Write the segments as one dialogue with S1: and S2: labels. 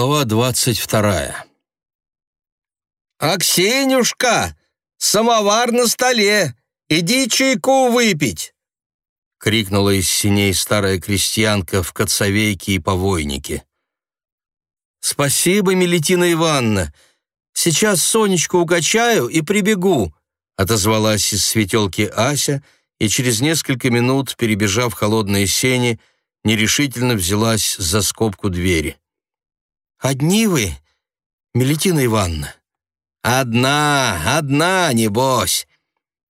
S1: Глава двадцать вторая.
S2: «Аксенюшка, самовар на столе! Иди чайку выпить!»
S1: — крикнула из синей старая крестьянка в коцовейке и повойнике.
S2: «Спасибо, Мелетина Ивановна. Сейчас Сонечку укачаю и прибегу», — отозвалась из светелки Ася и через несколько минут, перебежав холодные сени, нерешительно взялась за скобку двери.
S1: «Одни вы, Мелетина Ивановна?»
S2: «Одна, одна, небось.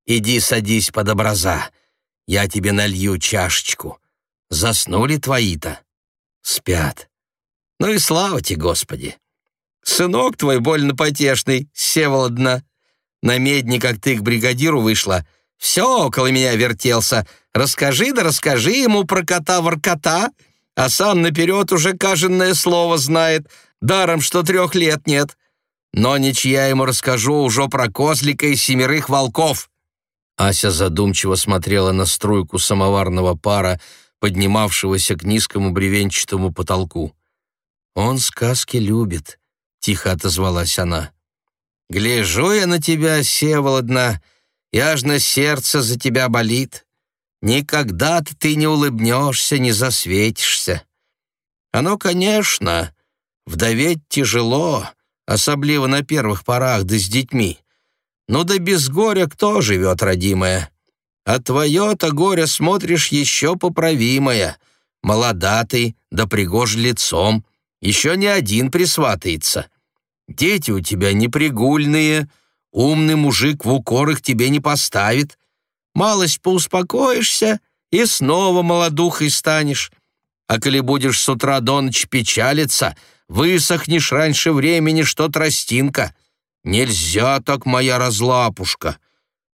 S2: Иди садись под образа. Я тебе налью чашечку. Заснули твои-то?» «Спят. Ну и слава тебе, Господи! Сынок твой больно потешный, Севолодна. На медне, как ты к бригадиру вышла, все около меня вертелся. Расскажи да расскажи ему про кота-воркота, а сам наперед уже каженное слово знает, даром, что трех лет нет. Но ничья ему расскажу уже про козлика и семерых волков». Ася задумчиво смотрела на струйку самоварного пара, поднимавшегося к низкому бревенчатому потолку. «Он сказки любит», — тихо отозвалась она. «Гляжу я на тебя, Севолодна, и аж на сердце за тебя болит. Никогда-то ты не улыбнешься, не засветишься. Оно, конечно, вдоветь тяжело, особливо на первых порах, да с детьми. Ну да без горя кто живет, родимая? А твое-то горе смотришь еще поправимое. Молода ты, да пригож лицом, еще не один присватается. Дети у тебя непригульные, умный мужик в укор их тебе не поставит. Малость поуспокоишься и снова молодухой станешь. А коли будешь с утра до ночи печалиться, высохнешь раньше времени, что тростинка. Нельзя так, моя разлапушка.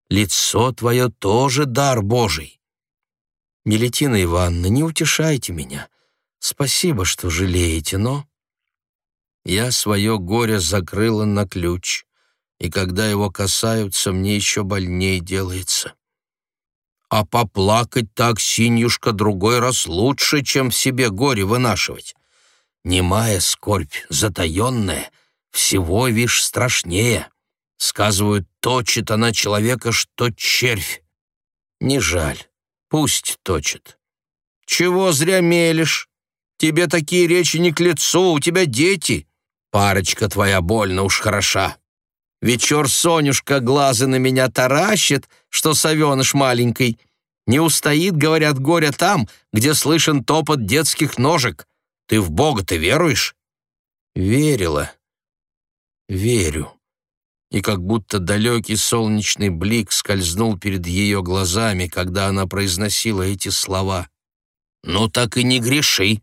S2: Лицо твое тоже дар Божий.
S1: Мелетина Ивановна, не утешайте меня. Спасибо, что жалеете, но... Я свое горе закрыла на ключ, и когда его касаются, мне еще больней делается.
S2: А поплакать так, синюшка, другой раз лучше, чем в себе горе вынашивать. Немая скорбь, затаенная, всего, вишь, страшнее. Сказывают, точит она человека, что червь. Не жаль, пусть точит. Чего зря мелешь? Тебе такие речи не к лицу, у тебя дети. Парочка твоя больно уж хороша. Вечер Сонюшка глазы на меня таращит, что совеныш маленький. Не устоит, говорят, горе там, где слышен топот детских ножек. Ты в Бога-то веруешь?»
S1: «Верила. Верю». И как будто далекий солнечный блик скользнул перед ее глазами, когда она произносила эти слова.
S2: «Ну так и не греши.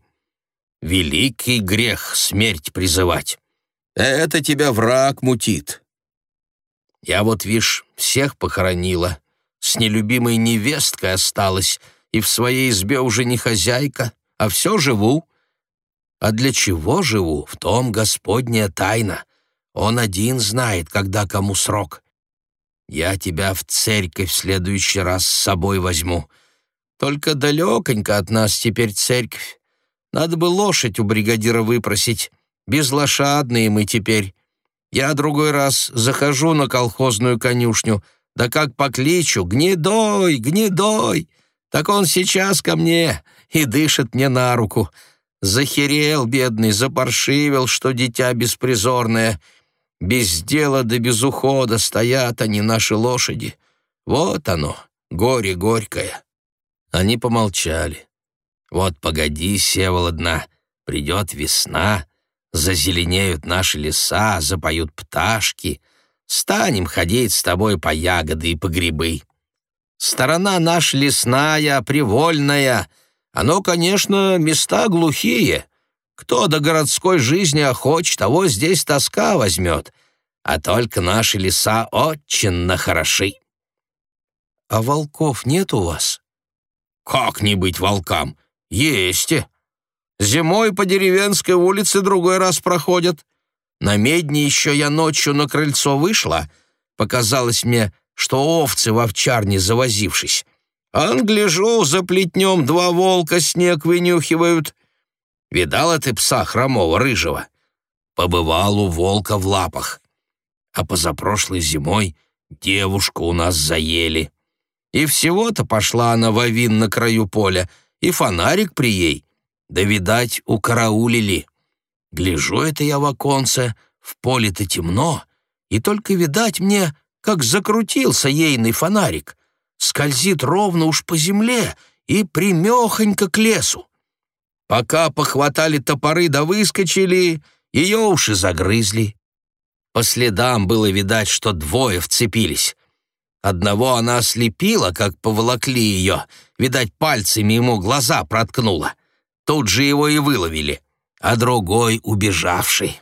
S2: Великий грех смерть призывать. Это тебя враг мутит. Я вот, вишь, всех похоронила, с нелюбимой невесткой осталась, и в своей избе уже не хозяйка, а все живу. А для чего живу, в том Господняя тайна. Он один знает, когда кому срок. Я тебя в церковь в следующий раз с собой возьму. Только далеконько от нас теперь церковь. Надо бы лошадь у бригадира выпросить. Безлошадные мы теперь. Я другой раз захожу на колхозную конюшню, да как покличу «Гнедой! Гнедой!» Так он сейчас ко мне и дышит мне на руку. Захерел, бедный, запаршивил, что дитя беспризорное. Без дела да без ухода стоят они, наши лошади. Вот оно, горе горькое. Они помолчали. Вот погоди, Севолодна, придет весна, Зазеленеют наши леса, запоют пташки. Станем ходить с тобой по ягоды и по грибы. Сторона наша лесная, привольная. Оно, конечно, места глухие. Кто до городской жизни охочет, того здесь тоска возьмет. А только наши леса очень хороши.
S1: А волков нет у вас?
S2: Как не быть волкам? Есть. Зимой по деревенской улице другой раз проходят. На медне еще я ночью на крыльцо вышла. Показалось мне, что овцы в овчарне завозившись. Англяжу, за плетнем два волка снег вынюхивают. Видала ты пса хромого, рыжего? побывал у волка в лапах. А позапрошлой зимой девушку у нас заели. И всего-то пошла она в авин на краю поля, и фонарик при ей. Да, видать, укараулили. Гляжу это я в оконце, в поле-то темно, и только видать мне, как закрутился ейный фонарик. Скользит ровно уж по земле и примехонько к лесу. Пока похватали топоры да выскочили, ее уши загрызли. По следам было видать, что двое вцепились. Одного она ослепила, как поволокли ее, видать, пальцами ему глаза проткнула. Тут же его и выловили, а другой убежавший.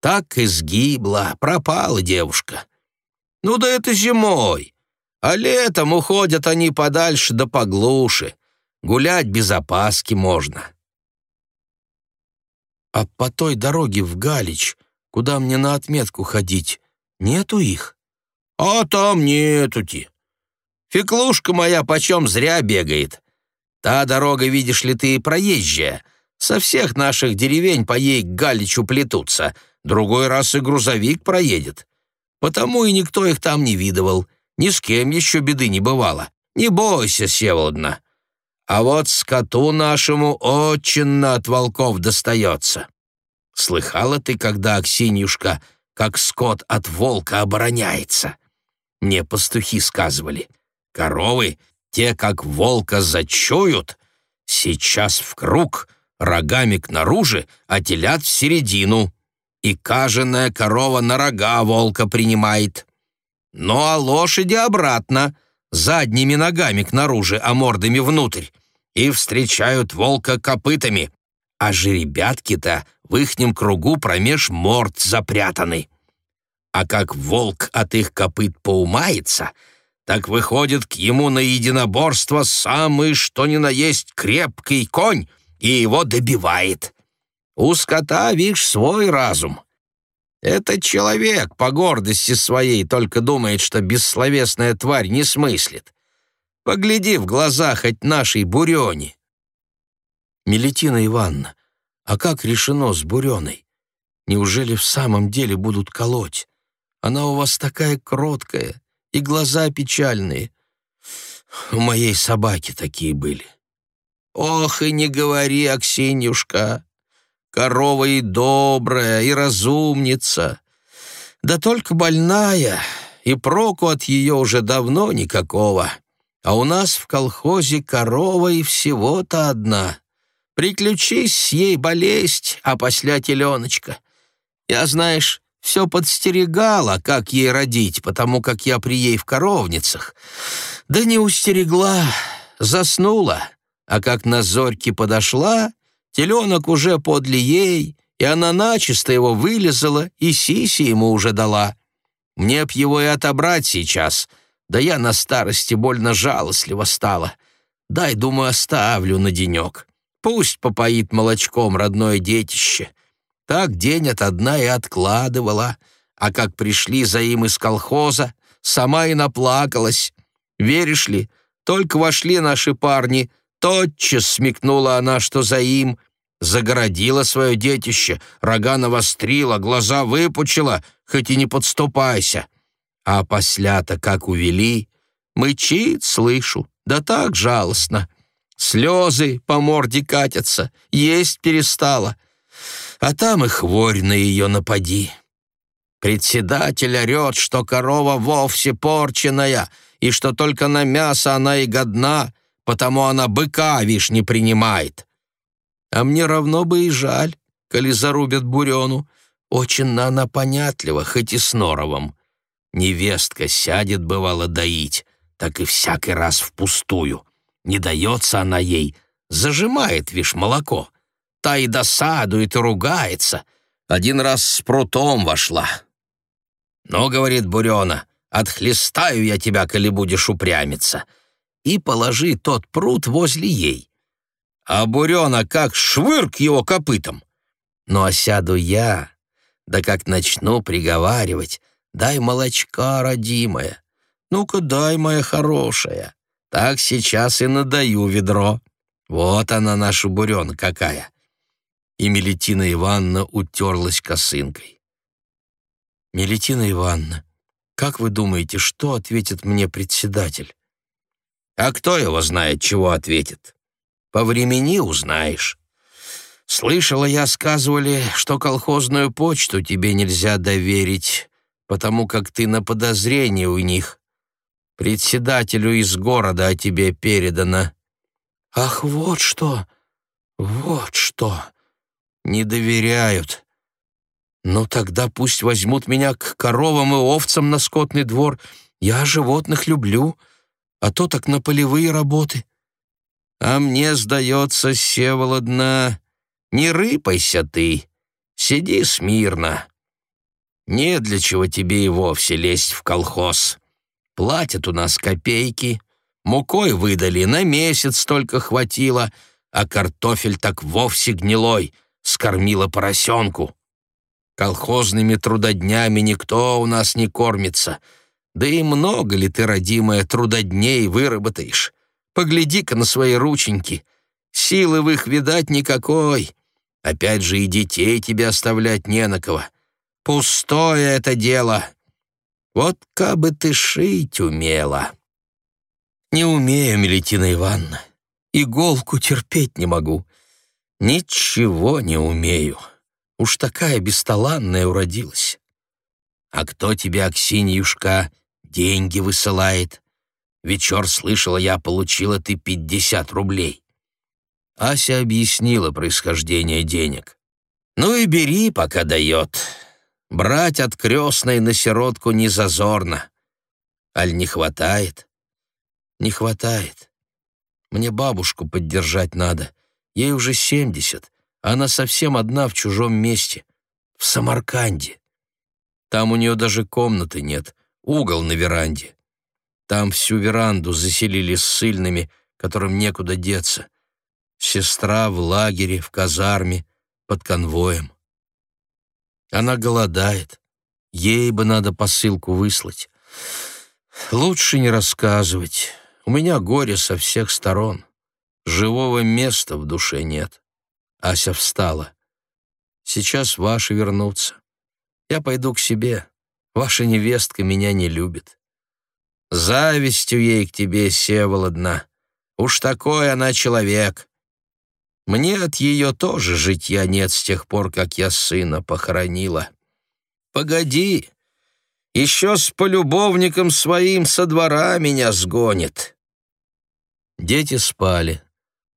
S2: Так и сгибла, пропала девушка. Ну да это зимой, а летом уходят они подальше да поглуше. Гулять без опаски можно.
S1: А по той дороге в Галич, куда мне на отметку ходить, нету их?
S2: А там нетути. Феклушка моя почем зря бегает. Та дорога, видишь ли ты, проезжая. Со всех наших деревень по ей к Галичу плетутся — Другой раз и грузовик проедет. Потому и никто их там не видывал. Ни с кем еще беды не бывало. Не бойся, Севолодна. А вот скоту нашему очень от волков достается. Слыхала ты, когда Аксиньюшка, как скот от волка обороняется? Мне пастухи сказывали. Коровы, те, как волка зачуют, сейчас в круг, рогами к наружи, а телят в середину и каженная корова на рога волка принимает. Ну а лошади обратно, задними ногами к наружи, а мордами внутрь, и встречают волка копытами, а жеребятки-то в ихнем кругу промеж морд запрятаны. А как волк от их копыт поумается, так выходит к ему на единоборство самый что ни на есть крепкий конь и его добивает. У скота, видишь, свой разум. Этот человек по гордости своей только думает, что бессловесная тварь не смыслит. Погляди в глаза хоть нашей Бурёне.
S1: Мелетина Ивановна, а как решено с Бурёной? Неужели в самом деле будут колоть? Она у вас такая кроткая, и глаза печальные. У моей собаки такие были.
S2: Ох, и не говори, Аксиньюшка, Корова и добрая, и разумница. Да только больная, и проку от ее уже давно никакого. А у нас в колхозе корова и всего-то одна. Приключись с ей болезнь, а после теленочка. Я, знаешь, все подстерегала, как ей родить, потому как я при ей в коровницах. Да не устерегла, заснула, а как на зорьке подошла, Теленок уже подле ей, и она начисто его вылезала и сиси ему уже дала. Мне б его и отобрать сейчас, да я на старости больно жалостливо стала. Дай, думаю, оставлю на денек. Пусть попоит молочком родное детище. Так день от дна и откладывала, а как пришли за им из колхоза, сама и наплакалась. Веришь ли, только вошли наши парни, тотчас смекнула она, что за им, загородила свое детище, рога навострила, глаза выпучила, хоть и не подступайся. А после-то как увели, мычит, слышу, да так жалостно. Слезы по морде катятся, есть перестала. А там и хворь на ее напади. Председатель орет, что корова вовсе порченная, и что только на мясо она и годна, потому она быка, вишь, не принимает. А мне равно бы и жаль, коли зарубят Бурену. Очень она понятлива, хоть и с норовом. Невестка сядет, бывало, доить, так и всякий раз впустую. Не дается она ей, зажимает, вишь, молоко. Та и досадует, и ругается. Один раз с прутом вошла. «Ну, — говорит Бурена, — отхлестаю я тебя, коли будешь упрямиться. И положи тот прут возле ей а бурена как швырк его копытом. Ну а сяду я, да как начну приговаривать, дай молочка, родимая, ну-ка дай, моя хорошая, так сейчас и надаю ведро. Вот она наша бурена какая.
S1: и Мелетина Ивановна утерлась косынкой. «Мелетина Ивановна, как вы думаете, что ответит мне председатель?»
S2: «А кто его знает, чего ответит? По времени узнаешь». Слышала я, сказывали, что колхозную почту тебе нельзя доверить, потому как ты на подозрении у них. Председателю из города о тебе передано.
S1: Ах, вот что! Вот что!
S2: Не доверяют.
S1: Ну тогда пусть возьмут меня к коровам и овцам на скотный двор. Я животных люблю, а то так на полевые работы.
S2: А мне, сдается, Севолодна, не рыпайся ты, сиди смирно. Не для чего тебе и вовсе лезть в колхоз. Платят у нас копейки, мукой выдали, на месяц только хватило, а картофель так вовсе гнилой, скормила поросенку. Колхозными трудоднями никто у нас не кормится. Да и много ли ты, родимая, трудодней выработаешь? Погляди-ка на свои рученьки. Силы в их видать никакой. Опять же и детей тебе оставлять не на кого. Пустое это дело. Вот кабы ты шить умела.
S1: Не умею, Мелетина Ивановна. Иголку терпеть не могу. Ничего не умею. Уж такая бесталанная уродилась.
S2: А кто тебе, Аксиньюшка, деньги высылает? Вечер слышала я, получила ты пятьдесят рублей. Ася объяснила происхождение денег. «Ну и бери, пока дает. Брать от крестной на сиротку не зазорно. Аль не хватает?»
S1: «Не хватает. Мне бабушку поддержать надо. Ей уже семьдесят, она совсем одна в чужом месте, в Самарканде. Там у нее даже комнаты нет, угол на веранде. Там всю веранду заселили ссыльными, которым некуда деться. Сестра в лагере, в казарме, под конвоем. Она голодает. Ей бы надо посылку выслать. Лучше не рассказывать. У меня горе со всех сторон. Живого места в душе нет. Ася встала. Сейчас ваши вернутся. Я пойду к себе. Ваша невестка меня не любит. Завистью ей к тебе, Севолодна. Уж такой она человек. Мне от ее тоже житья нет с тех пор, как я сына похоронила. Погоди, еще с полюбовником своим со двора меня сгонит. Дети спали.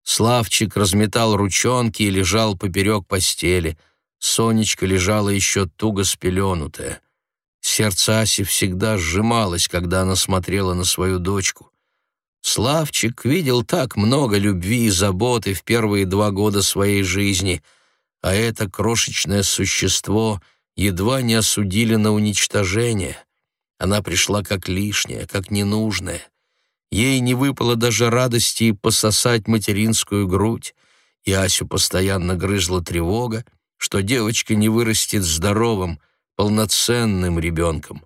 S1: Славчик разметал ручонки и лежал поперек постели. Сонечка лежала еще туго спеленутая. Сердце Аси всегда сжималось, когда она смотрела на свою дочку. Славчик видел так много любви и заботы в первые два года своей жизни, а это крошечное существо едва не осудили на уничтожение. Она пришла как лишняя, как ненужная. Ей не выпало даже радости пососать материнскую грудь, и Асю постоянно грызла тревога, что девочка не вырастет здоровым, полноценным ребенком.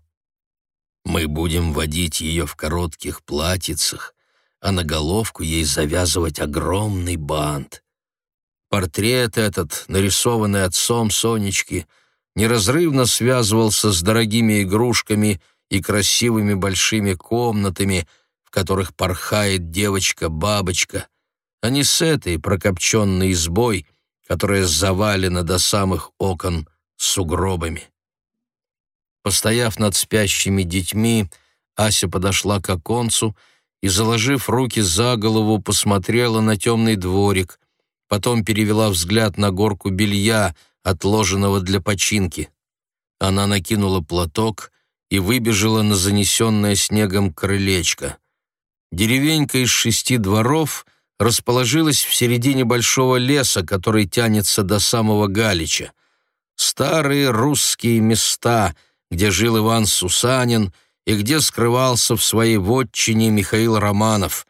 S1: Мы будем водить ее в коротких платьицах, а на головку ей завязывать огромный бант. Портрет этот, нарисованный отцом Сонечки, неразрывно связывался с дорогими игрушками и красивыми большими комнатами, в которых порхает девочка-бабочка, а не с этой прокопченной избой, которая завалена до самых окон сугробами. Постояв над спящими детьми, Ася подошла к оконцу и, заложив руки за голову, посмотрела на темный дворик, потом перевела взгляд на горку белья, отложенного для починки. Она накинула платок и выбежала на занесенное снегом крылечко. Деревенька из шести дворов расположилась в середине большого леса, который тянется до самого Галича. Старые русские места, где жил Иван Сусанин — и где скрывался в своей вотчине Михаил Романов.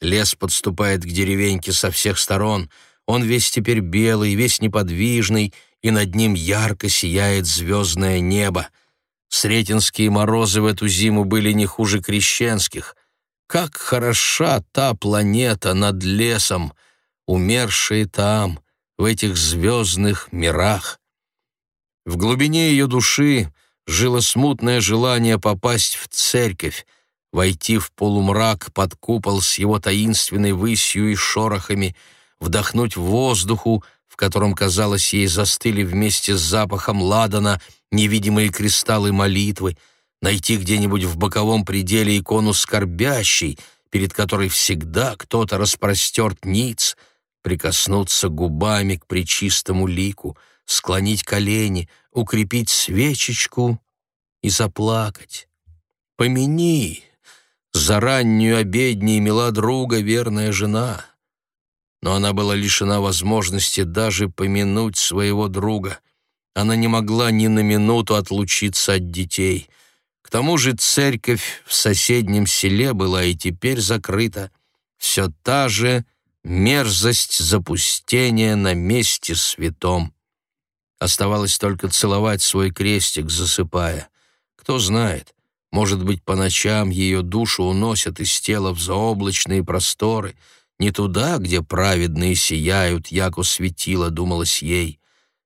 S1: Лес подступает к деревеньке со всех сторон. Он весь теперь белый, весь неподвижный, и над ним ярко сияет звездное небо. Сретенские морозы в эту зиму были не хуже крещенских. Как хороша та планета над лесом, умершие там, в этих звездных мирах. В глубине ее души жило смутное желание попасть в церковь, войти в полумрак под купол с его таинственной высью и шорохами, вдохнуть воздуху, в котором, казалось, ей застыли вместе с запахом ладана невидимые кристаллы молитвы, найти где-нибудь в боковом пределе икону скорбящей, перед которой всегда кто-то распростерт ниц, прикоснуться губами к причистому лику, склонить колени, укрепить свечечку и заплакать. Помяни, за раннюю обедней мила друга верная жена. Но она была лишена возможности даже помянуть своего друга. Она не могла ни на минуту отлучиться от детей. К тому же церковь в соседнем селе была и теперь закрыта. Все та же мерзость запустения на месте святом. Оставалось только целовать свой крестик, засыпая. Кто знает, может быть, по ночам ее душу уносят из тела в заоблачные просторы, не туда, где праведные сияют, яко светило, думалось ей.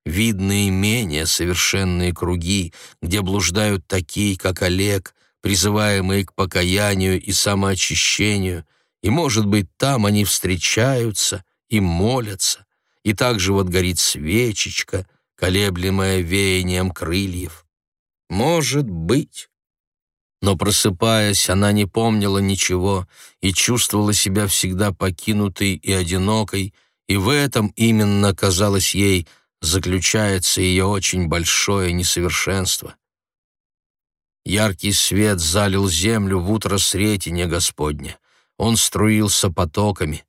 S1: Видные менее совершенные круги, где блуждают такие, как Олег, призываемые к покаянию и самоочищению, и, может быть, там они встречаются и молятся, и также вот горит свечечка, колеблемая веянием крыльев. Может быть, но, просыпаясь, она не помнила ничего и чувствовала себя всегда покинутой и одинокой, и в этом именно, казалось ей, заключается ее очень большое несовершенство. Яркий свет залил землю в утро сретения Господня. Он струился потоками.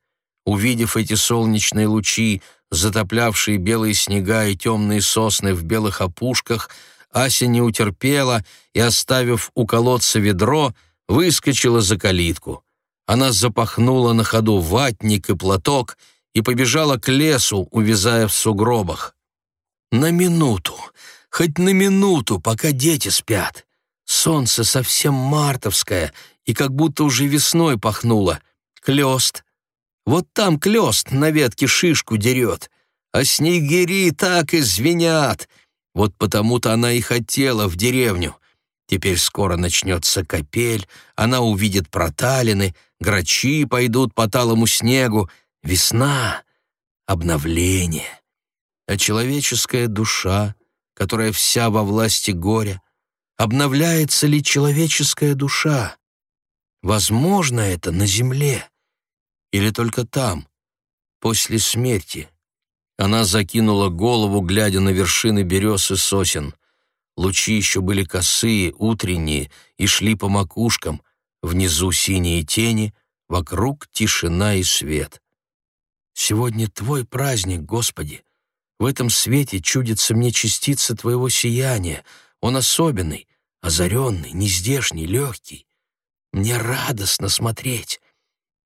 S1: Увидев эти солнечные лучи, затоплявшие белые снега и темные сосны в белых опушках, Ася не утерпела и, оставив у колодца ведро, выскочила за калитку. Она запахнула на ходу ватник и платок и побежала к лесу, увязая в сугробах. На минуту, хоть на минуту, пока дети спят. Солнце совсем мартовское и как будто уже весной пахнуло. Клёст. Вот там клёст на ветке шишку дерет, а снегири так и звенят — вот потому-то она и хотела в деревню. Теперь скоро начнется капель, она увидит проталины, грачи пойдут по талому снегу. Весна, обновление. А человеческая душа, которая вся во власти горя, обновляется ли человеческая душа? Возможно это на земле или только там, после смерти? Она закинула голову, глядя на вершины берез и сосен. Лучи еще были косые, утренние, и шли по макушкам. Внизу синие тени, вокруг тишина и свет. «Сегодня твой праздник, Господи! В этом свете чудится мне частица твоего сияния. Он особенный, озаренный, нездешний, легкий. Мне радостно смотреть.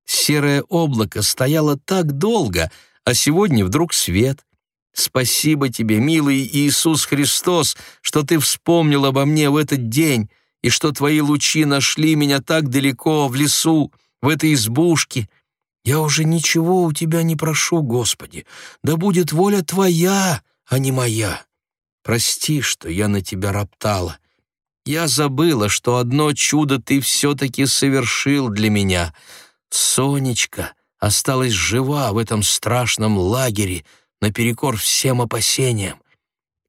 S1: Серое облако стояло так долго — а сегодня вдруг свет. Спасибо тебе, милый Иисус Христос, что ты вспомнил обо мне в этот день и что твои лучи нашли меня так далеко, в лесу, в этой избушке. Я уже ничего у тебя не прошу, Господи, да будет воля твоя, а не моя. Прости, что я на тебя роптала. Я забыла, что одно чудо ты все-таки совершил для меня. Сонечка, осталась жива в этом страшном лагере, наперекор всем опасениям.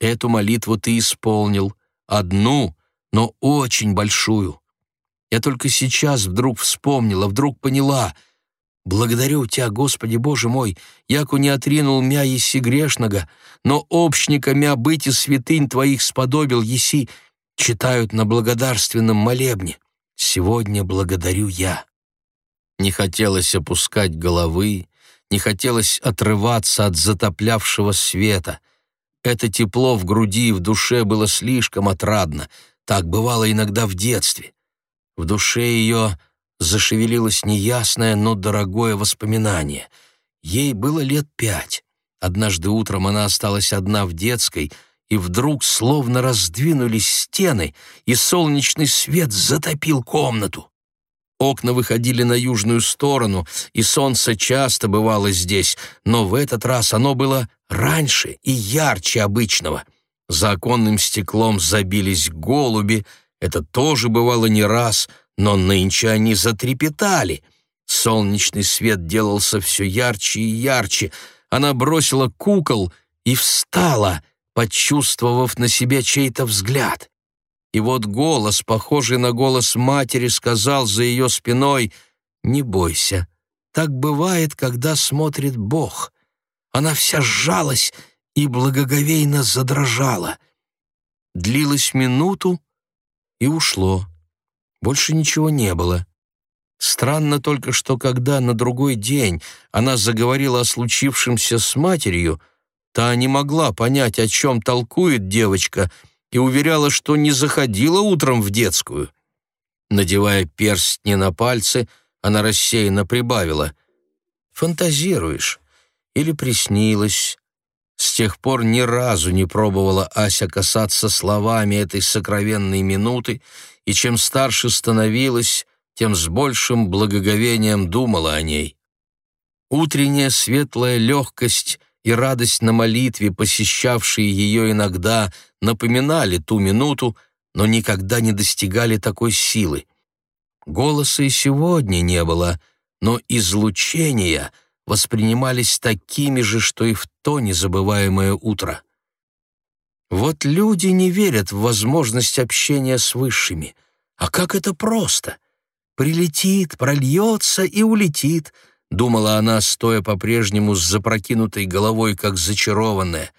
S1: Эту молитву ты исполнил, одну, но очень большую. Я только сейчас вдруг вспомнила, вдруг поняла. Благодарю Тебя, Господи Боже мой, яку не отринул мя еси грешного, но общника мя быть и святынь Твоих сподобил еси, читают на благодарственном молебне. Сегодня благодарю я. Не хотелось опускать головы, не хотелось отрываться от затоплявшего света. Это тепло в груди и в душе было слишком отрадно. Так бывало иногда в детстве. В душе ее зашевелилось неясное, но дорогое воспоминание. Ей было лет пять. Однажды утром она осталась одна в детской, и вдруг словно раздвинулись стены, и солнечный свет затопил комнату. Окна выходили на южную сторону, и солнце часто бывало здесь, но в этот раз оно было раньше и ярче обычного. За оконным стеклом забились голуби, это тоже бывало не раз, но нынче они затрепетали. Солнечный свет делался все ярче и ярче. Она бросила кукол и встала, почувствовав на себе чей-то взгляд. И вот голос, похожий на голос матери, сказал за ее спиной «Не бойся, так бывает, когда смотрит Бог». Она вся сжалась и благоговейно задрожала. Длилось минуту и ушло. Больше ничего не было. Странно только, что когда на другой день она заговорила о случившемся с матерью, та не могла понять, о чем толкует девочка — и уверяла, что не заходила утром в детскую. Надевая перстни на пальцы, она рассеянно прибавила. «Фантазируешь? Или приснилось?» С тех пор ни разу не пробовала Ася касаться словами этой сокровенной минуты, и чем старше становилась, тем с большим благоговением думала о ней. Утренняя светлая легкость и радость на молитве, посещавшие ее иногда, напоминали ту минуту, но никогда не достигали такой силы. Голоса и сегодня не было, но излучения воспринимались такими же, что и в то незабываемое утро. Вот люди не верят в возможность общения с высшими. А как это просто! Прилетит, прольется и улетит — думала она, стоя по-прежнему с запрокинутой головой, как зачарованная.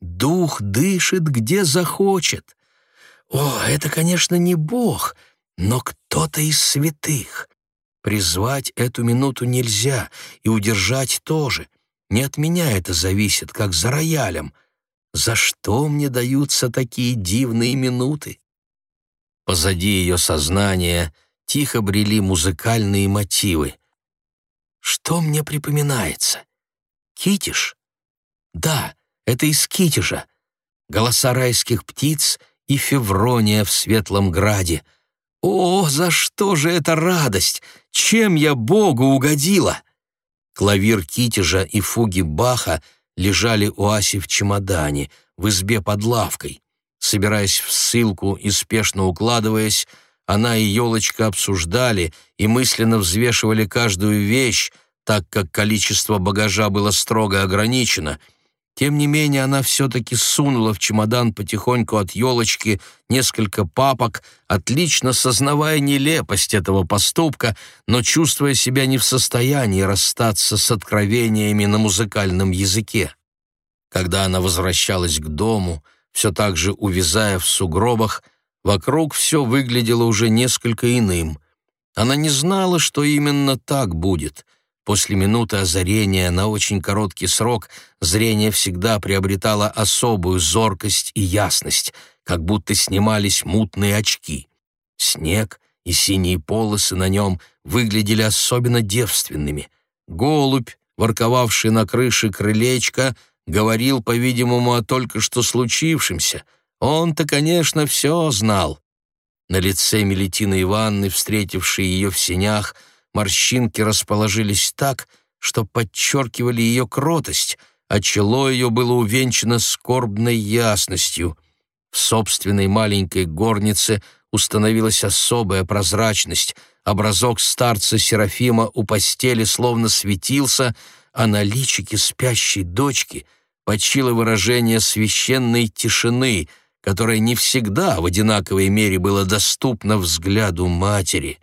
S1: Дух дышит, где захочет. О, это, конечно, не Бог, но кто-то из святых. Призвать эту минуту нельзя, и удержать тоже. Не от меня это зависит, как за роялем. За что мне даются такие дивные минуты? Позади ее сознания тихо брели музыкальные мотивы — что мне припоминается? Китиш? Да, это из Китежа. Голоса райских птиц и Феврония в Светлом Граде. О, за что же эта радость? Чем я Богу угодила? Клавир Китежа и фуги Баха лежали у Аси в чемодане, в избе под лавкой. Собираясь в ссылку и спешно укладываясь, она и елочка обсуждали и мысленно взвешивали каждую вещь, так как количество багажа было строго ограничено. Тем не менее, она все-таки сунула в чемодан потихоньку от елочки несколько папок, отлично сознавая нелепость этого поступка, но чувствуя себя не в состоянии расстаться с откровениями на музыкальном языке. Когда она возвращалась к дому, все так же увязая в сугробах, Вокруг все выглядело уже несколько иным. Она не знала, что именно так будет. После минуты озарения на очень короткий срок зрение всегда приобретало особую зоркость и ясность, как будто снимались мутные очки. Снег и синие полосы на нем выглядели особенно девственными. Голубь, ворковавший на крыше крылечка, говорил, по-видимому, о только что случившемся — он-то, конечно, все знал. На лице Мелитины Ивановны, встретившей ее в сенях, морщинки расположились так, что подчеркивали ее кротость, а чело ее было увенчано скорбной ясностью. В собственной маленькой горнице установилась особая прозрачность, образок старца Серафима у постели словно светился, а на личике спящей дочки почило выражение священной тишины — которое не всегда в одинаковой мере было доступно взгляду матери.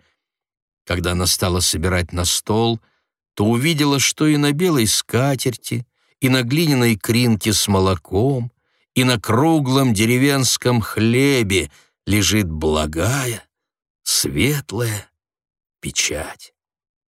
S1: Когда она стала собирать на стол, то увидела, что и на белой скатерти, и на глиняной кринке с молоком, и на круглом деревенском хлебе лежит благая, светлая печать.